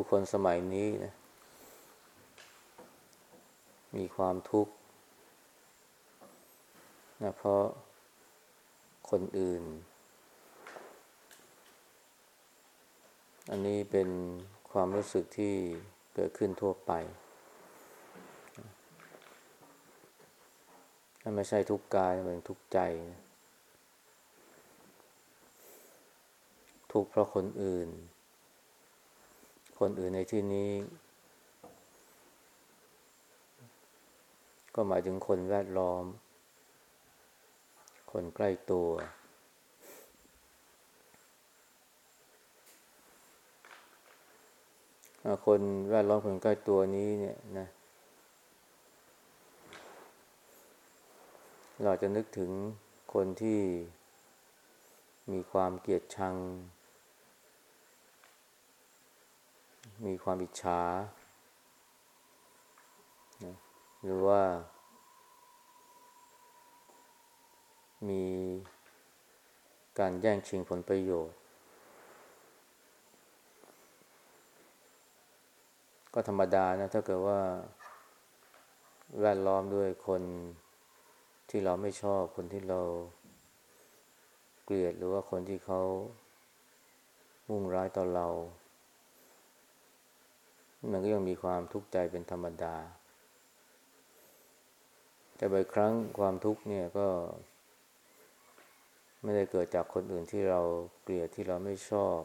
ผู้คนสมัยนี้นะมีความทุกข์นะเพราะคนอื่น อันนี้เป็นความรู้สึกที่เกิดขึ้นทั่วไป ไม่ใช่ทุกกายเป็นทุกใจ ทุกเพราะคนอื่น คนอื่นในที่นี้ ก็หมายถึงคนแวดล้อม คนใกล้ตัว คนแวดล้อมคนใกล้ตัวนี้เนี่ยนะ เราจะนึกถึงคนที่มีความเกลียดชัง มีความอิจฉาหรือว่า มีการแย่งชิงผลประโยชน์ ก็ธรรมดานะถ้าเกิดว่า แวดล้อมด้วยคนที่เราไม่ชอบคนที่เราเกลียดหรือว่าคนที่เขามุ่งร้ายต่อเรา มันก็ยังมีความทุกข์ใจเป็นธรรมดา แต่บางครั้งความทุกข์เนี่ยก็ ไม่ได้เกิดจากคนอื่นที่เราเกลียดที่เราไม่ชอบ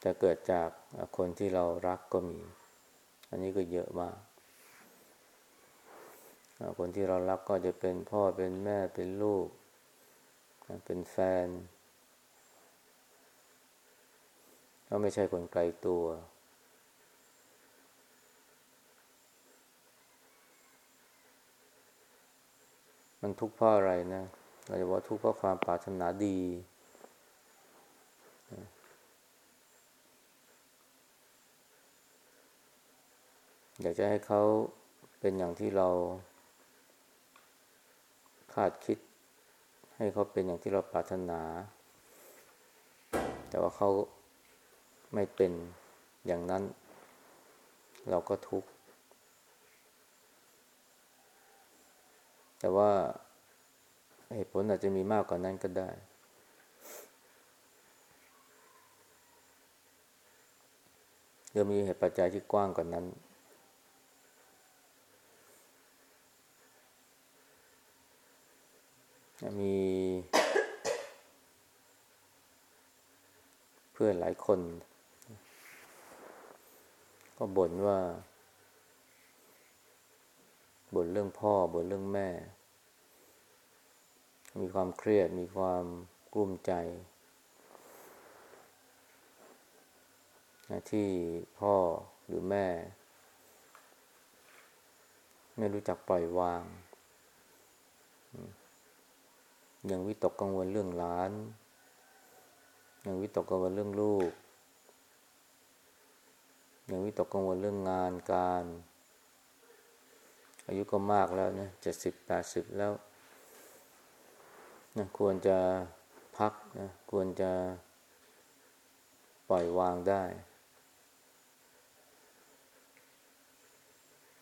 แต่เกิดจากคนที่เรารักก็มี อันนี้ก็เยอะมากคนที่เรารักก็จะเป็นพ่อเป็นแม่เป็นลูก เป็นแฟน ก็ไม่ใช่คนไกลตัว มันทุกข์เพราะอะไรนะเราจะว่าทุกข์เพราะความปรารถนาดี อยากจะให้เขาเป็นอย่างที่เรา คาดคิด ให้เขาเป็นอย่างที่เราปรารถนา แต่ว่าเขา ไม่เป็นอย่างนั้น เราก็ทุกข์แต่ว่าเหตุผลอาจจะมีมากกว่านั้นก็ได้เดี๋ยวมีเหตุปัจจัยที่กว้างกว่านั้น มี เพื่อนหลายคน ก็บ่นว่าบ่นเรื่องพ่อบ่นเรื่องแม่ มีความเครียดมีความกลุ้มใจที่พ่อหรือแม่ ไม่รู้จักปล่อยวาง ยังวิตกกังวลเรื่องหลาน ยังวิตกกังวลเรื่องลูก ยังวิตกกังวลเรื่องงานการ อายุก็มากแล้วนะเจ็ดสิบแปดสิบแล้วนะควรจะพักนะควรจะปล่อยวางได้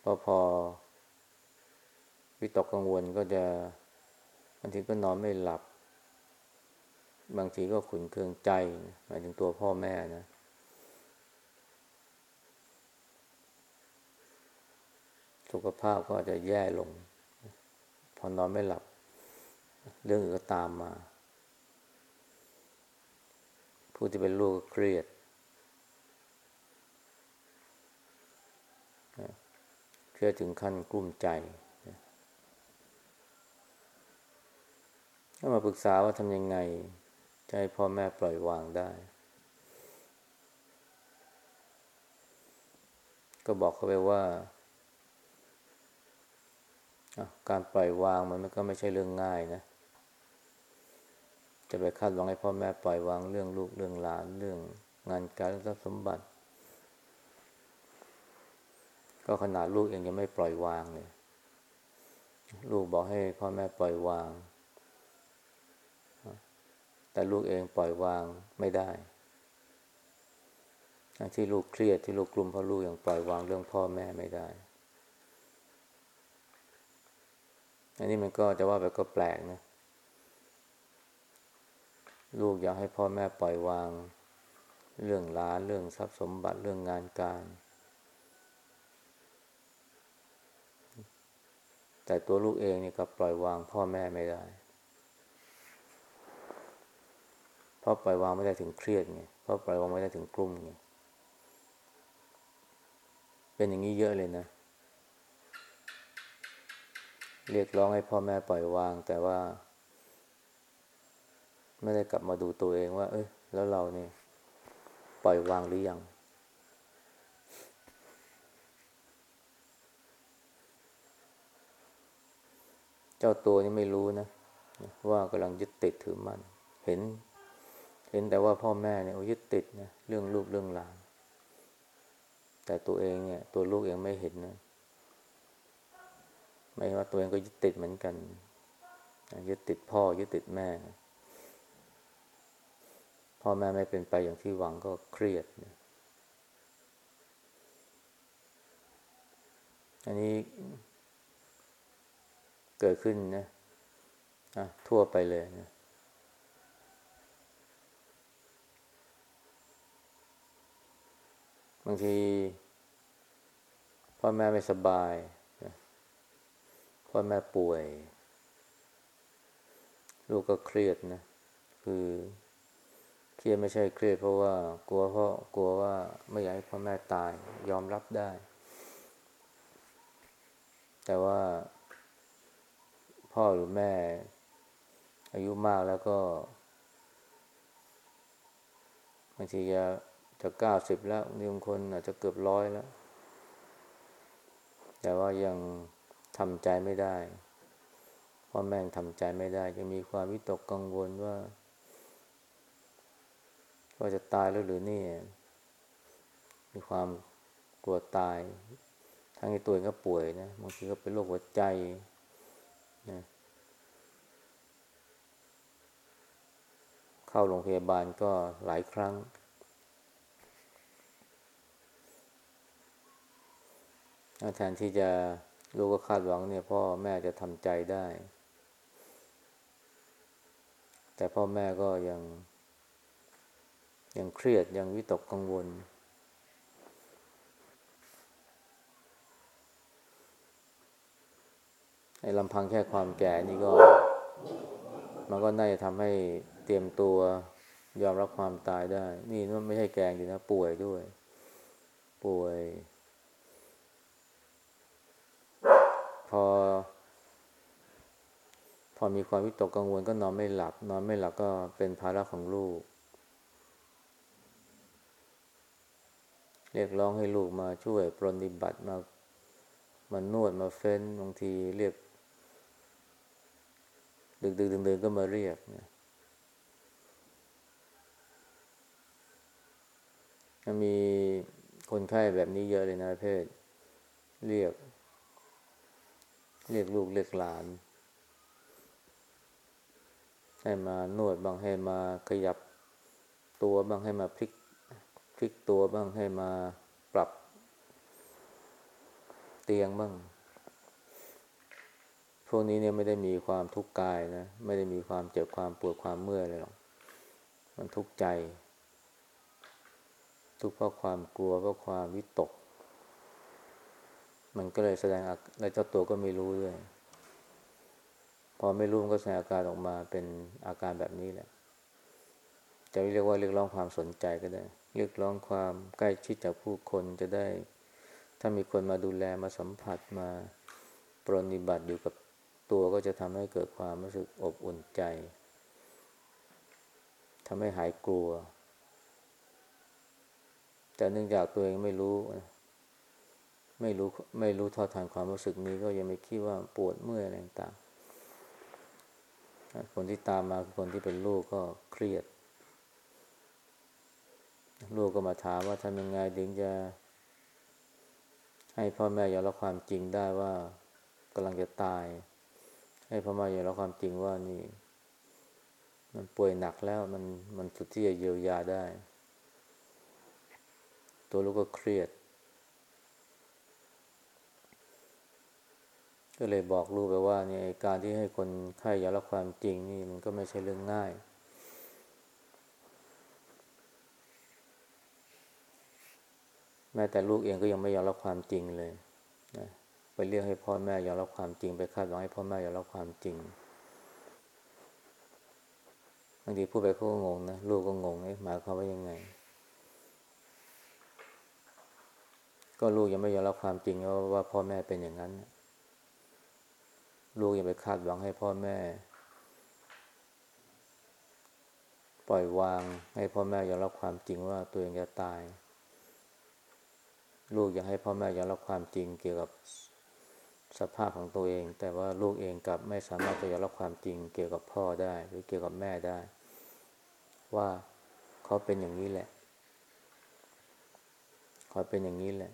พอพอ วิตกกังวลก็จะบางทีก็นอนไม่หลับ บางทีก็ขุนเคืองใจหมายถึงตัวพ่อแม่นะ สุขภาพก็จะแย่ลง พอนอนไม่หลับ เรื่องอื่นก็ตามมา ผู้ที่เป็นลูกก็เครียด เครียดถึงขั้นกลุ้มใจก็มาปรึกษาว่าทำยังไงจะให้พ่อแม่ปล่อยวางได้ ก็บอกเขาไปว่า การปล่อยวางมันก็ไม่ใช่เรื่องง่ายนะ จะไปคาดหวังให้พ่อแม่ปล่อยวางเรื่องลูกเรื่องหลานเรื่องงานการเรื่องทรัพย์สมบัติ ก็ขนาดลูกเองยังไม่ปล่อยวางเลย ลูกบอกให้พ่อแม่ปล่อยวาง แต่ลูกเองปล่อยวางไม่ได้ ที่ลูกเครียดที่ลูกกลุ่มเพราะลูกยังปล่อยวางเรื่องพ่อแม่ไม่ได้ อันนี้มันก็จะว่าไปก็แปลกนะ ลูกอยากให้พ่อแม่ปล่อยวาง เรื่องล้านเรื่องทรัพย์สมบัติเรื่องงานการ แต่ตัวลูกเองเนี่ก็ปล่อยวางพ่อแม่ไม่ได้ เพราะปล่อยวางไม่ได้ถึงเครียดไงเพราะปล่อยวางไม่ได้ถึงกลุ้มไงเป็นอย่างนี้เยอะเลยนะเเรียกร้องให้พ่อแม่ปล่อยวาง แต่ว่า ไม่ได้กลับมาดูตัวเองว่า เอ้ย แล้วเราเนี่ยปล่อยวางหรือยังเจ้าตัวนี่ไม่รู้นะ ว่ากำลังยึดติดถือมัน เห็น เห็นแต่ว่าพ่อแม่เนี่ยยึดติดนะเรื่องลูกเรื่องหลาน แต่ตัวเองเนี่ย ตัวลูกเองไม่เห็นนะ ไม่ว่าตัวเองก็ยึดติดเหมือนกัน ยึดติดพ่อ ยึดติดแม่ พ่อแม่ไม่เป็นไปอย่างที่หวังก็เครียด อันนี้เกิดขึ้นนะะทั่วไปเลยนะบางทีพ่อแม่ไม่สบาย พ่อแม่ป่วย ลูกก็เครียดนะ คือ เครียดไม่ใช่เครียดเพราะว่า กลัวเพราะกลัวว่าไม่อยากให้พ่อแม่ตาย ยอมรับได้ แต่ว่า พ่อหรือแม่ อายุมากแล้วก็บางทีจะจะเก้าสิบแล้วบางคนอาจจะเกือบร้อยแล้ว แต่ว่ายัง ทำใจไม่ได้เพ่อแม่งทำใจไม่ได้ยังมีความวิตกกังวลว่าว่าจะตายแล้วหรือนี่ มีความกลัวตาย ทั้งที่ตัวเองก็ป่วยนะบางทีก็เป็นโรคหัวใจนะเข้าโรงพยาบาลก็หลายครั้ง แทนที่จะ ลูกก็คาดหวังเนี่ยพ่อแม่จะทำใจได้ แต่พ่อแม่ก็ยัง ยังเครียดยังวิตกกังวล ไอ้ลำพังแค่ความแก่นี่ก็ มันก็น่าจะทำให้เตรียมตัวยอมรับความตายได้ นี่มันไม่ใช่แกงอยู่นะ ป่วยด้วย ป่วย พอ พอมีความวิตกกังวลก็นอนไม่หลับ นอนไม่หลับก็เป็นภาระของลูก เรียกร้องให้ลูกมาช่วยปรนิบัติมามานวดมาเฟ้นบางทีเรียก ดึกดึกดินๆก็มาเรียกนะมีคนไข้แบบนี้เยอะเลยนะเพศเรียก เรียกลูกเรียกหลาน ให้มานวดบางให้มาขยับตัวบางให้มาพลิกพลิกตัวบ้างให้มาปรับเตียงบ้าง พวกนี้เนี่ยไม่ได้มีความทุกข์กายนะ ไม่ได้มีความเจ็บความปวดความเมื่อยอะไรหรอก มันทุกข์ใจ ทุกข์เพราะความกลัวเพราะความวิตก มันก็เลยแสดงและเจ้าตัวก็ไม่รู้ด้วย พอไม่รู้มันก็แสดงอาการออกมาเป็นอาการแบบนี้แหละ จะเรียกว่าเรียกร้องความสนใจก็ได้ เรียกร้องความใกล้ชิดจากผู้คนจะได้ ถ้ามีคนมาดูแลมาสัมผัสมาปรนิบัติอยู่กับตัวก็จะทำให้เกิดความรู้สึกอบอุ่นใจทำให้หายกลัว แต่เนื่องจากตัวเองไม่รู้ ไม่รู้ไม่รู้ทอทานความรู้สึกนี้ ก็ยังไม่คิดว่าปวดเมื่อยอะไรต่างคนที่ตามมาคือคนที่เป็นลูกก็เครียด ลูกก็มาถามว่าทำยังไงถึงจะ ให้พ่อแม่ยอมรับความจริงได้ว่ากำลังจะตาย ให้พ่อแม่ยอมรับความจริงว่านี่ มันป่วยหนักแล้วมันมันสุดที่จะเยียวยาได้ ตัวลูกก็เครียด ก็เลยบอกลูกไปว่าเนี่ยการที่ให้คนไข้ยอมรับความจริงนี่มันก็ไม่ใช่เรื่องง่าย แม้แต่ลูกเองก็ยังไม่ยอมรับความจริงเลยนะไปเรียกให้พ่อแม่ยอมรับความจริง ไปคาดหวังให้พ่อแม่ยอมรับความจริงบางทีพูดไปเขาก็งงนะลูกก็งงเอ๊ะหมายความว่ายังไง ก็ลูกยังไม่ยอมรับความจริงว่าว่าพ่อแม่เป็นอย่างนั้น ลูกยังไปคาดหวังให้พ่อแม่ ปล่อยวางให้พ่อแม่ยอมรับความจริงว่าตัวเองจะตาย ลูกอยากให้พ่อแม่ยอมรับความจริงเกี่ยวกับสภาพของตัวเอง แต่ว่าลูกเองกลับไม่สามารถจะยอมรับความจริงเกี่ยวกับพ่อได้ หรือเกี่ยวกับแม่ได้ ว่าเขาเป็นอย่างนี้แหละเขาเป็นอย่างนี้แหละ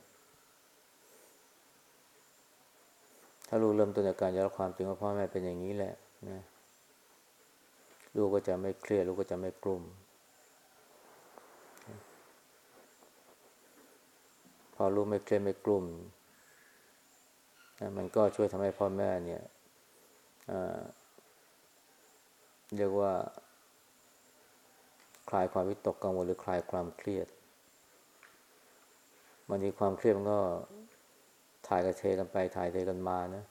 ถ้าลูกเริ่มต้นจากการยอมรับความจริงว่าพ่อแม่เป็นอย่างนี้แหละนะลูกก็จะไม่เครียดลูกก็จะไม่กลุ่ม พอลูกไม่เครียดไม่กลุ่มนะมันก็ช่วยทำให้พ่อแม่เนี่ยเรียกว่า คลายความวิตกกังวลหรือคลายความเครียดมันมีความเครียดมันก็ ถ่ายกระเทกันไปถ่ายเทกันมานะ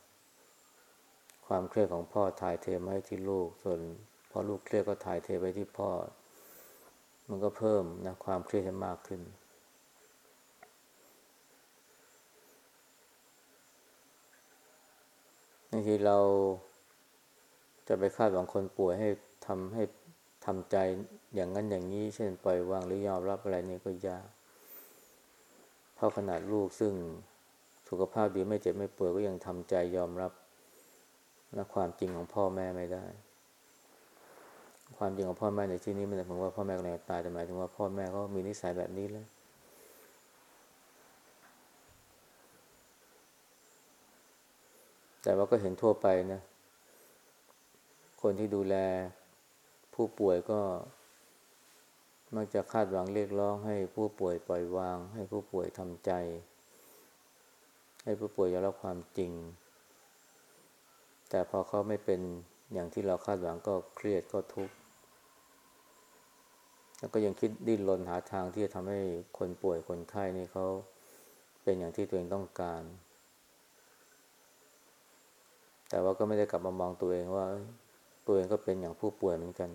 ความเครียดของพ่อถ่ายเทมาให้ที่ลูก ส่วนพอลูกเครียดก็ถ่ายเทไปที่พ่อ มันก็เพิ่มนะความเครียดให้มากขึ้น บางทีเราจะไปคาดหวังคนป่วยให้ทำให้ทำใจอย่างนั้นอย่างนี้ เช่นปล่อยวางหรือยอมรับอะไรนี่ก็ยากเพราะขนาดลูกซึ่ง สุขภาพดีไม่เจ็บไม่ป่วยก็ยังทำใจยอมรับและความจริงของพ่อแม่ไม่ได้ ความจริงของพ่อแม่ในที่นี้ไม่ได้หมายว่าพ่อแม่กำลังตายแต่หมายถึงว่าพ่อแม่เขามีนิสัยแบบนี้แล้วแต่ว่าก็เห็นทั่วไปนะ คนที่ดูแลผู้ป่วยก็ มักจะคาดหวังเรียกร้องให้ผู้ป่วยปล่อยวาง ให้ผู้ป่วยทำใจ ให้ผู้ป่วยยอมรับความจริง แต่พอเขาไม่เป็นอย่างที่เราคาดหวังก็เครียดก็ทุกข์แล้วก็ยังคิดดิ้นรนหาทางที่จะทำให้คนป่วยคนไข้นี่เขาเป็นอย่างที่ตัวเองต้องการ แต่ว่าก็ไม่ได้กลับมามองตัวเองว่า ตัวเองก็เป็นอย่างผู้ป่วยเหมือนกัน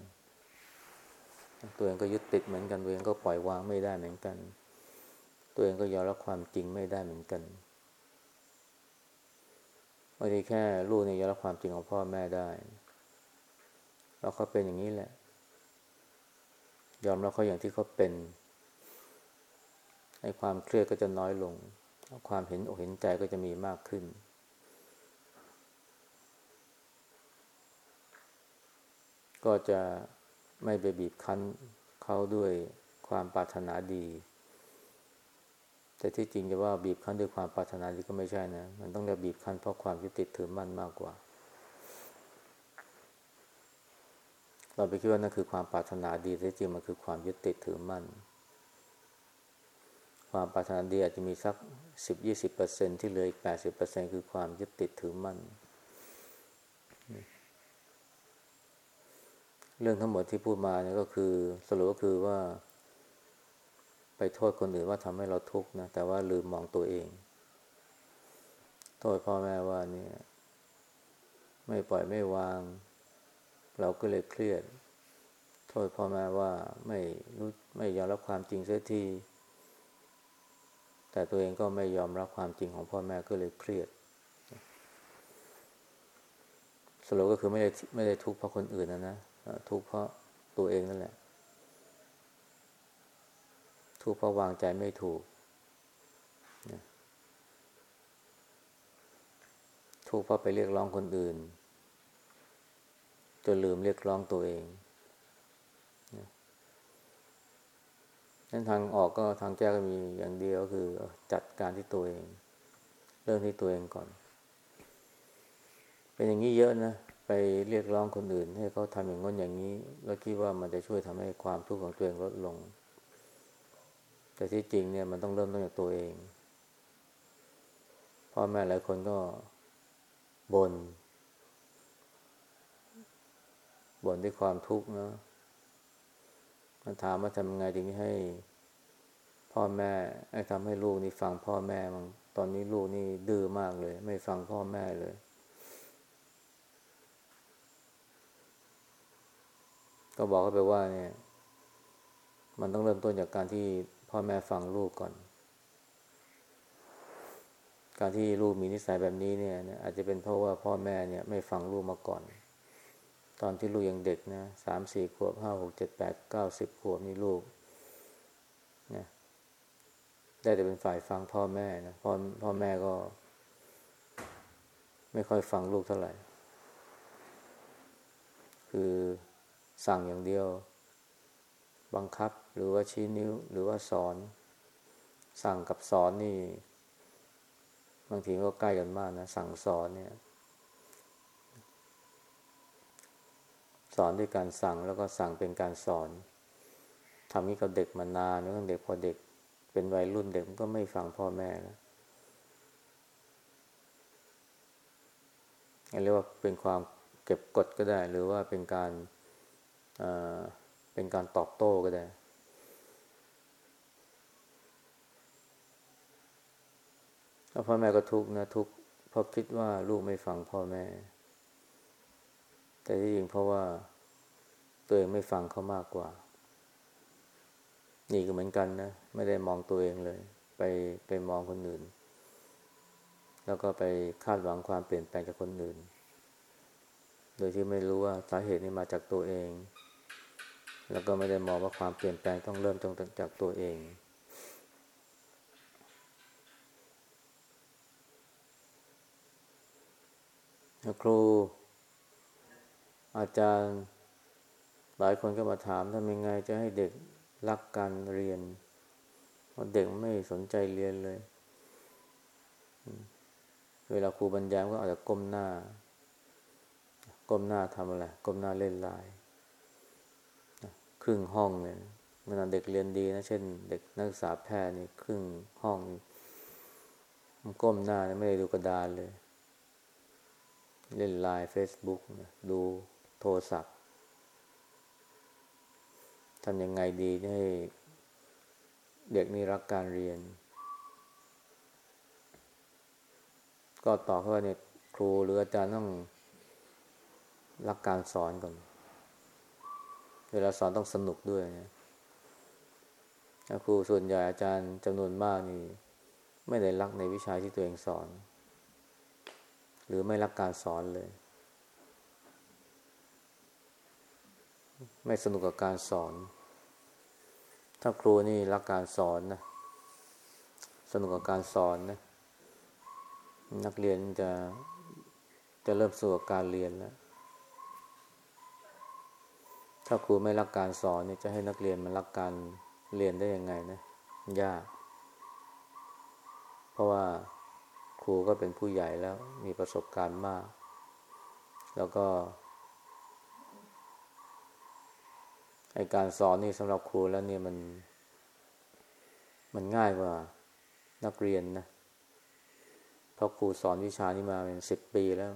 ตัวเองก็ยึดติดเหมือนกัน ตัวเองก็ปล่อยวางไม่ได้เหมือนกัน ตัวเองก็ยอมรับความจริงไม่ได้เหมือนกัน บางทีแค่ลูกเนี่ยยอมรับความจริงของพ่อแม่ได้แล้วเขาเป็นอย่างนี้แหละ ยอมรับเขาอย่างที่เขาเป็นให้ความเครียดก็จะน้อยลง ความเห็นอกเห็นใจก็จะมีมากขึ้น ก็จะไม่ไปบีบคั้นเขาด้วยความปรารถนาดี แต่ที่จริงจะว่าบีบคั้นด้วยความปรารถนาดีก็ไม่ใช่นะ มันต้องเรียกบีบคั้นเพราะความยึดติดถือมั่นมากกว่า เราไปคิดว่านั่นคือความปรารถนาดีแต่จริงมันคือความยึดติดถือมั่น ความปรารถนาดีอาจจะมีสักสิบยี่สิบเปอร์เซ็นที่เหลืออีกแปดสิบเปอร์เซ็นคือความยึดติดถือมั่น เรื่องทั้งหมดที่พูดมาเนี่ยก็คือสรุปก็คือว่า ไปโทษคนอื่นว่าทำให้เราทุกข์นะ แต่ว่าลืมมองตัวเอง โทษพ่อแม่ว่าเนี่ย ไม่ปล่อยไม่วาง เราก็เลยเครียด โทษพ่อแม่ว่าไม่รู้ไม่ยอมรับความจริงเสียทีแต่ตัวเองก็ไม่ยอมรับความจริงของพ่อแม่ก็เลยเครียดสรุปก็คือไม่ได้ไม่ได้ทุกข์เพราะคนอื่นนะนะทุกข์เพราะตัวเองนั่นแหละ ทุกข์เพราะวางใจไม่ถูกทุกข์เพราะไปเรียกร้องคนอื่น จนลืมเรียกร้องตัวเองนั้นทางออกก็ทางแก้ก็มีอย่างเดียวคือจัดการที่ตัวเอง เริ่มที่ตัวเองก่อน เป็นอย่างนี้เยอะนะ ไปเรียกร้องคนอื่น ให้เขาทำอย่างง้นอย่างนี้ แล้วคิดว่ามันจะช่วยทำให้ความทุกข์ของตัวเองลดลง แต่ที่จริงเนี่ยมันต้องเริ่มต้นจากตัวเองพ่อแม่หลายคนก็บน่นบ่นด้วยความทุกข์เนาะมันถามว่าทำไงถึงให้ พ่อแม่ไอ้ทำให้ลูกนี่ฟังพ่อแม่มังตอนนี้ลูกนี่ดื้อมากเลย ไม่ฟังพ่อแม่เลย ก็บอกเขาไปว่าเนี่ย มันต้องเริ่มต้นจากการที่ พ่อแม่ฟังลูกก่อน การที่ลูกมีนิสัยแบบนี้เนี่ย อาจจะเป็นเพราะว่าพ่อแม่เนี่ยไม่ฟังลูกมาก่อน ตอนที่ลูกยังเด็กนะสามสี่ขวบห้าหกเจ็ดแปดเก้าสิบขวบนี่ลูกนะได้แต่เป็นฝ่ายฟังพ่อแม่นะพ่อพ่อแม่ก็ ไม่ค่อยฟังลูกเท่าไหร่ คือสั่งอย่างเดียว บังคับ หรือว่าชี้นิ้ว หรือว่าสอน สั่งกับสอนนี่ บางทีก็ใกล้กันมากนะ สั่งสอนเนี่ย สอนด้วยการสั่งแล้วก็สั่งเป็นการสอนทำนี้กับเด็กมานานแล้วเด็กพอเด็กเป็นวัยรุ่นเด็กมันก็ไม่ฟังพ่อแม่แล้วเรียกว่าเป็นความเก็บกดก็ได้ หรือว่าเป็นการเป็นการตอบโต้ก็ได้ แล้วพ่อแม่ก็ทุกข์นะทุกข์เพราะคิดว่าลูกไม่ฟังพ่อแม่ แต่ที่จริงเพราะว่าตัวเองไม่ฟังเขามากกว่า นี่ก็เหมือนกันนะ ไม่ได้มองตัวเองเลย ไปไปมองคนอื่น แล้วก็ไปคาดหวังความเปลี่ยนแปลงจากคนอื่น โดยที่ไม่รู้ว่าสาเหตุนี้มาจากตัวเอง แล้วก็ไม่ได้มองว่าความเปลี่ยนแปลงต้องเริ่มจากตัวเอง ครู อาจารย์ หลายคนก็มาถามทำยังไงจะให้เด็กรักการเรียนเพราะเด็กไม่สนใจเรียนเลย เวลาครูบรรยายก็อาจจะก้มหน้า ก้มหน้าทำอะไรก้มหน้าเล่นลายครึ่งห้องเลยเมื่อเด็กเรียนดีนะ เช่น เด็กนักศึกษาแพทย์นี่ครึ่งห้องมันก้มหน้าไม่ได้ดูกระดานเลย เล่นไลน์เฟซบุ๊กดูโทรศัพท์ทำยังไงดีให้เด็กนี่รักการเรียน ก็ตอบว่าเนี่ยครูหรืออาจารย์ต้องรักการสอนก่อน เวลาสอนต้องสนุกด้วยนะครูส่วนใหญ่อาจารย์จำนวนมากนี่ ไม่ได้รักในวิชาที่ตัวเองสอน หรือไม่รักการสอนเลย ไม่สนุกกับการสอน ถ้าครูนี่รักการสอนนะ สนุกกับการสอนนะ นักเรียนจะจะเริ่มสนุกกับการเรียนแล้ว ถ้าครูไม่รักการสอนนี่จะให้นักเรียนมันรักการเรียนได้ยังไงนะ ยาก เพราะว่า รูก็เป็นผู้ใหญ่แล้ว มีประสบการณ์มาก แล้วก็ไอการสอนนี่สำหรับครูแล้วเนี่ยมัน มันง่ายกว่านักเรียนนะเพราะครูสอนวิชานี้มาเป็นสิบปีแล้ว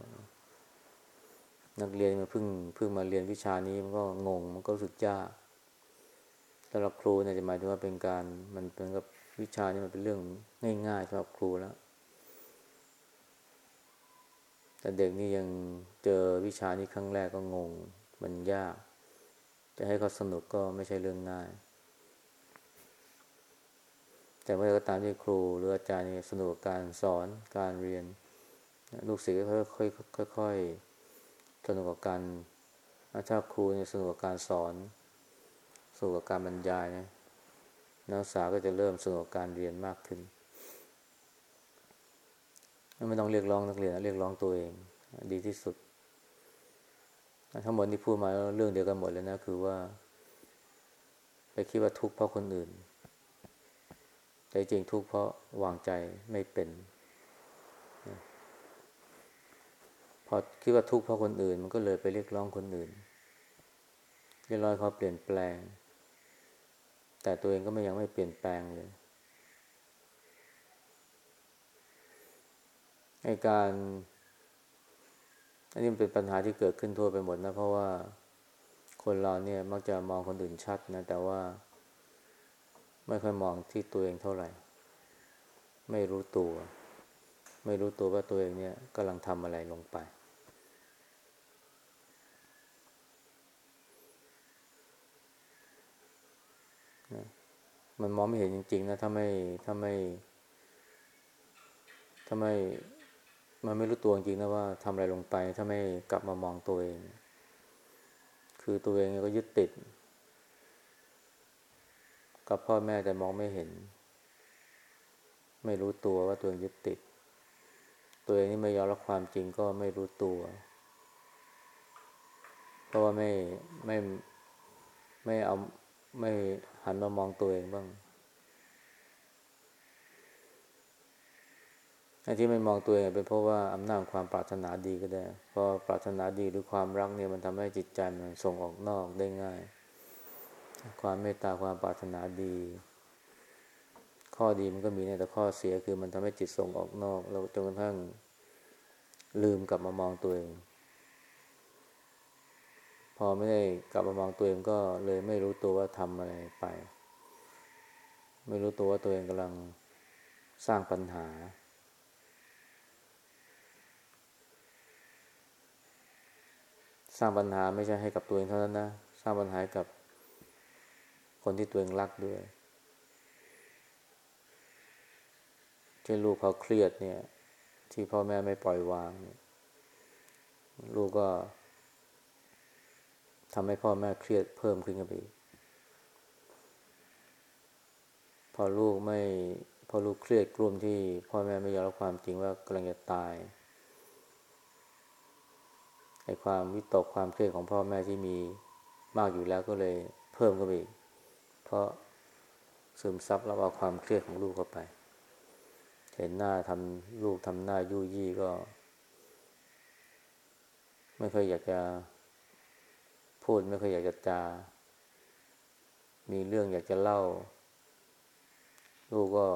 นักเรียนมันเพิ่งเพิ่งมาเรียนวิชานี้มันก็งง มันก็รู้สึกยากสำหรับครูเนี่ยจะหมายถึงว่าเป็นการมันเป็นกับวิชานี้มันเป็นเรื่องง่ายๆสำหรับครูแล้ว แต่เด็กนี่ยังเจอวิชานี้ครั้งแรกก็งง มันยาก จะให้เขาสนุกก็ไม่ใช่เรื่องง่าย แต่เมื่อก็ตามที่ครูหรืออาจารย์นี่สนุกการสอนการเรียน ลูกศิษย์ก็ค่อยๆค่อยๆสนุกกับการถ้าครูเนี่ยสนุกกับการสอนสนุกกับการบรรยายนะนักศึกษาก็จะเริ่มสนุกกับการเรียนมากขึ้น ไม่ต้องเรียกร้องนักเรียนเรียกร้องตัวเอง ดีที่สุด ทั้งหมดที่พูดมาเรื่องเดียวกันหมดเลยนะ คือว่า ไปคิดว่าทุกข์เพราะคนอื่น แต่จริงทุกข์เพราะวางใจไม่เป็น พอคิดว่าทุกข์เพราะคนอื่น มันก็เลยไปเรียกร้องคนอื่น เรียกร้องเขาเปลี่ยนแปลง แต่ตัวเองก็ไม่ยังไม่เปลี่ยนแปลงเลย ในการ อันนี้เป็นปัญหาที่เกิดขึ้นทั่วไปหมดนะ เพราะว่าคนเราเนี่ยมักจะมองคนอื่นชัดนะ แต่ว่า ไม่ค่อยมองที่ตัวเองเท่าไหร่ ไม่รู้ตัว ไม่รู้ตัวว่าตัวเองเนี่ยกำลังทำอะไรลงไปนะมันมองไม่เห็นจริงๆนะ ถ้าไม่ถ้าไม่ถ้าไม่ มันไม่รู้ตัวจริงนะว่าทำอะไรลงไป ถ้าไม่กลับมามองตัวเอง คือตัวเองก็ยึดติด กับพ่อแม่แต่มองไม่เห็น ไม่รู้ตัวว่าตัวเองยึดติด ตัวเองนี่ไม่ยอมรับความจริงก็ไม่รู้ตัว เพราะว่าไม่ไม่ไม่เอาไม่หันมามองตัวเองบ้างไอ้ ที่ไม่มองตัวเองเป็นเพราะว่าอำนาจความปรารถนาดีก็ได้ เพอปรารถนาดีหรือความรักเนี่ยมันทำให้จิตใจมันส่งออกนอกได้ง่าย ความเมตตาความปรารถนาดี ข้อดีมันก็มีแต่ข้อเสียคือมันทำให้จิตส่งออกนอกเราจนกระทั่งลืมกลับมามองตัวเอง พอไม่ได้กลับมามองตัวเองก็เลยไม่รู้ตัวว่าทำอะไรไป ไม่รู้ตัวว่าตัวเองกำลังสร้างปัญหา สร้างปัญหาไม่ใช่ให้กับตัวเองเท่านั้นนะ สร้างปัญหากับคนที่ตัวเองรักด้วยเช่นลูกเขาเครียดเนี่ย ที่พ่อแม่ไม่ปล่อยวางลูกก็ทำให้พ่อแม่เครียดเพิ่มขึ้นกันไปพอลูกไม่พอลูกเครียดกลุ่มที่พ่อแม่ไม่ยอมรับความจริงว่ากำลังจะตาย อ้ความวิตกความเครียดของพ่อแม่ที่มีมากอยู่แล้วก็เลยเพิ่มขึ้นไปอีก เพราะซึมซับแล้วเอาความเครียดของลูกเข้าไป เห็นหน้าทำลูกทำหน้ายุ่ยี่ก็ ไม่เคยอยากจะพูดไม่เคยอยากจะจา มีเรื่องอยากจะเล่า ลูกก็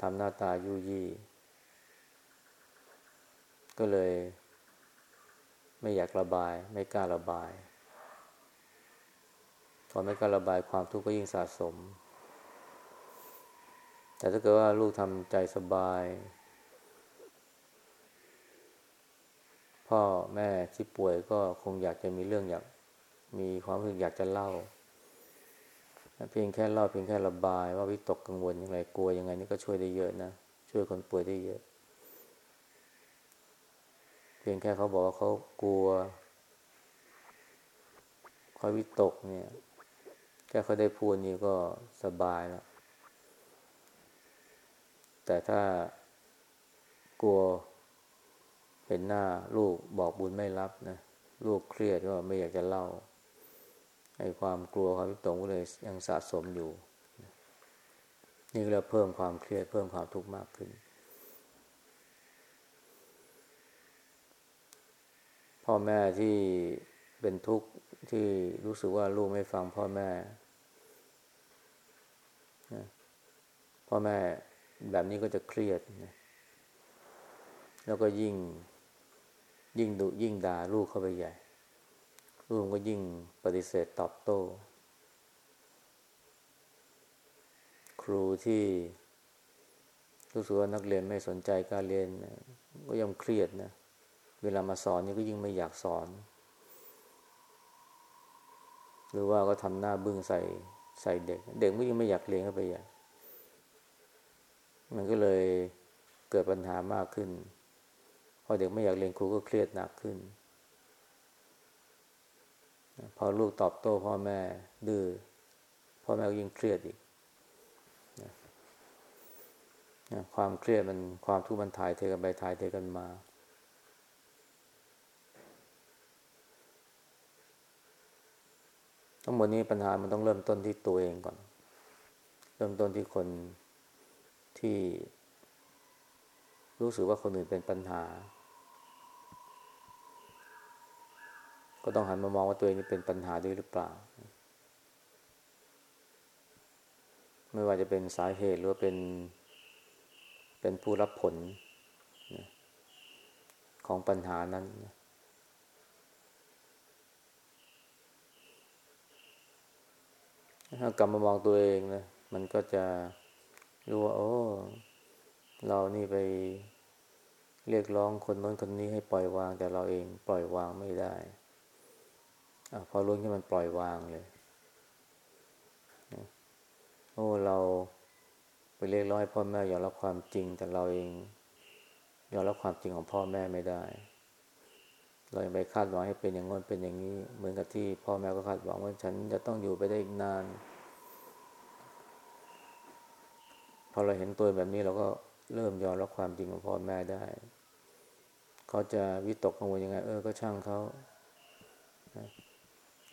ทำหน้าตายุ่ยี่ ก็เลย ไม่อยากระบาย ไม่กล้าระบาย พอไม่กล้าระบายความทุกข์ก็ยิ่งสะสม แต่ถ้าเกิดว่าลูกทำใจสบาย พ่อแม่ที่ป่วยก็คงอยากจะมีเรื่องอยากมีความรู้สึกอยากจะเล่าเพียงแค่เล่าเพียงแค่ระบาย ว่าวิตกกังวลยังไงกลัวยังไงนี่ก็ช่วยได้เยอะนะ ช่วยคนป่วยได้เยอะ พียงแค่เขาบอกว่าเขากลัวคอยวิตกเนี่ยแค่เขาได้พูดนี่ก็สบายแล้ว แต่ถ้ากลัวเห็นหน้าลูกบอกบุญไม่รับนะลูกเครียดก็ไม่อยากจะเล่าไอ้ความกลัวความวิตกก็เลยยังสะสมอยู่ นี่ก็เลยเพิ่มความเครียดเพิ่มความทุกข์มากขึ้น พ่อแม่ที่เป็นทุกข์ที่รู้สึกว่าลูกไม่ฟังพ่อแม่พ่อแม่แบบนี้ก็จะเครียด แล้วก็ยิ่ง ยิ่งดุยิ่งด่าลูกเข้าไปใหญ่ ลูกก็ยิ่งปฏิเสธตอบโต้ ครูที่รู้สึกว่านักเรียนไม่สนใจการเรียนก็ยังเครียดนะ เวลามาสอนนี่ก็ยิ่งไม่อยากสอน หรือว่าก็ทำหน้าบึ้งใส่ใส่เด็ก เด็กไม่ยิ่งไม่อยากเรียนเข้าไปอย่างมันก็เลยเกิดปัญหามากขึ้น พอเด็กไม่อยากเรียนครูก็เครียดหนักขึ้น พอลูกตอบโต้พ่อแม่ดื้อพ่อแม่ก็ยิ่งเครียดอีกความเครียดมันความทุกข์มันถ่ายเทกันไปถ่ายเทกันมา ทั้งหมดนี้ปัญหามันต้องเริ่มต้นที่ตัวเองก่อน เริ่มต้นที่คนที่รู้สึกว่าคนอื่นเป็นปัญหา ก็ต้องหันมามองว่าตัวเองนี่เป็นปัญหาด้วยหรือเปล่า ไม่ว่าจะเป็นสาเหตุหรือว่าเป็น เป็นผู้รับผล ของปัญหานั้นนะ ถ้ากลับมามองตัวเองนะมันก็จะรู้ว่าโอ้เรานี่ไปเรียกร้องคนโน้นคนนี้ให้ปล่อยวาง แต่เราเองปล่อยวางไม่ได้อพอรู้ที่มันปล่อยวางเลยโอ้เราไปเรียกร้องให้พ่อแม่ยอมรับความจริง แต่เราเองยอมรับความจริงของพ่อแม่ไม่ได้ เรายังไปคาดหวังให้เป็นอย่างนั้นเป็นอย่างนี้ เหมือนกับที่พ่อแม่ก็คาดหวังว่าฉันจะต้องอยู่ไปได้อีกนาน พอเราเห็นตัวแบบนี้เราก็เริ่มยอมรับความจริงของพ่อแม่ได้เขาจะวิตกกังวลยังไง เออก็ช่างเขา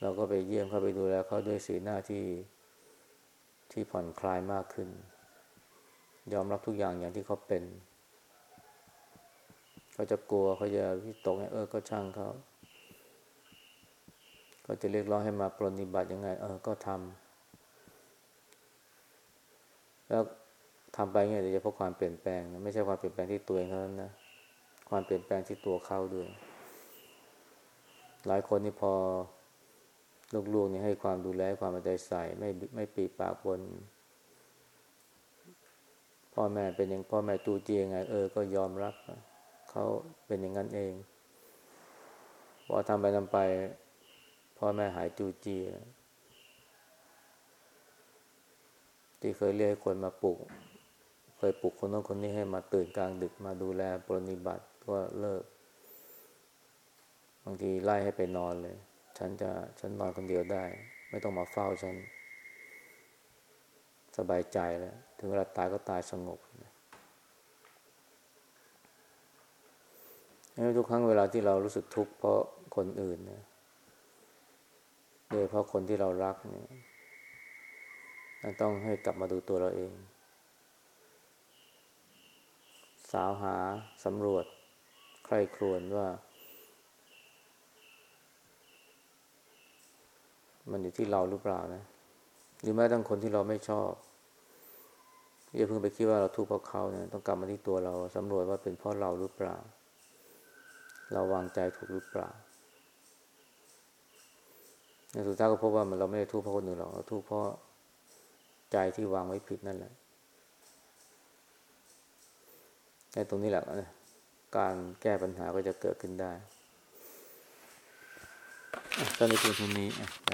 เราก็ไปเยี่ยมเขาไปดูแลเขาด้วยสีหน้าที่ที่ผ่อนคลายมากขึ้น ยอมรับทุกอย่างอย่างที่เขาเป็น เขาจะกลัวเขาจะวิตกเออก็ช่างเขาเขาจะเรียกร้องให้มาปรนนิบัติยังไง เออก็ทำแล้วทำไปเงี้ยเดี๋ยวจะพบความเปลี่ยนแปลงนะไม่ใช่ความเปลี่ยนแปลงที่ตัวเองเท่านั้นนะความเปลี่ยนแปลงที่ตัวเขาด้วย หลายคนนี่พอลูกๆนี่ให้ความดูแลความเอาใจใส่ไม่ไม่ปีปากบนพ่อแม่เป็นอย่างพ่อแม่จูเจียงไง เออก็ยอมรับ เขาเป็นอย่างนั้นเองพอทำไปทำไปพ่อแม่หายจูจีที่เคยเรียกคนมาปลุก เคยปลุกคนโน้นคนนี้ให้มาตื่นกลางดึกมาดูแลปรนิบัติก็เลิก บางทีไล่ให้ไปนอนเลย ฉันจะฉันนอนคนเดียวได้ ไม่ต้องมาเฝ้าฉัน สบายใจแล้ว ถึงเวลาตายก็ตายสงบนะ ทุกครั้งเวลาที่เรารู้สึกทุกข์เพราะคนอื่นนะโดยเพราะคนที่เรารักเนี่ยต้องให้กลับมาดูตัวเราเอง สาวหาสำรวจ ใครครวญว่า มันอยู่ที่เราหรือเปล่านะ หรือแม้ทั้งคนที่เราไม่ชอบอย่าเพิ่งไปคิดว่าเราทุกข์เพราะเขาเนี่ยต้องกลับมาที่ตัวเราสำรวจว่าเป็นเพราะเราหรือเปล่า เราวางใจถูกหรือเปล่าในสุดท้ายก็พบว่ามันเราไม่ได้ทุกข์เพราะคนอื่นหรอกเราทุกข์เพราะใจที่วางไว้ผิดนั่นแหละในตรงนี้แหละการแก้ปัญหาก็จะเกิดขึ้นได้ตอนนี้คือตรงนี้ครับ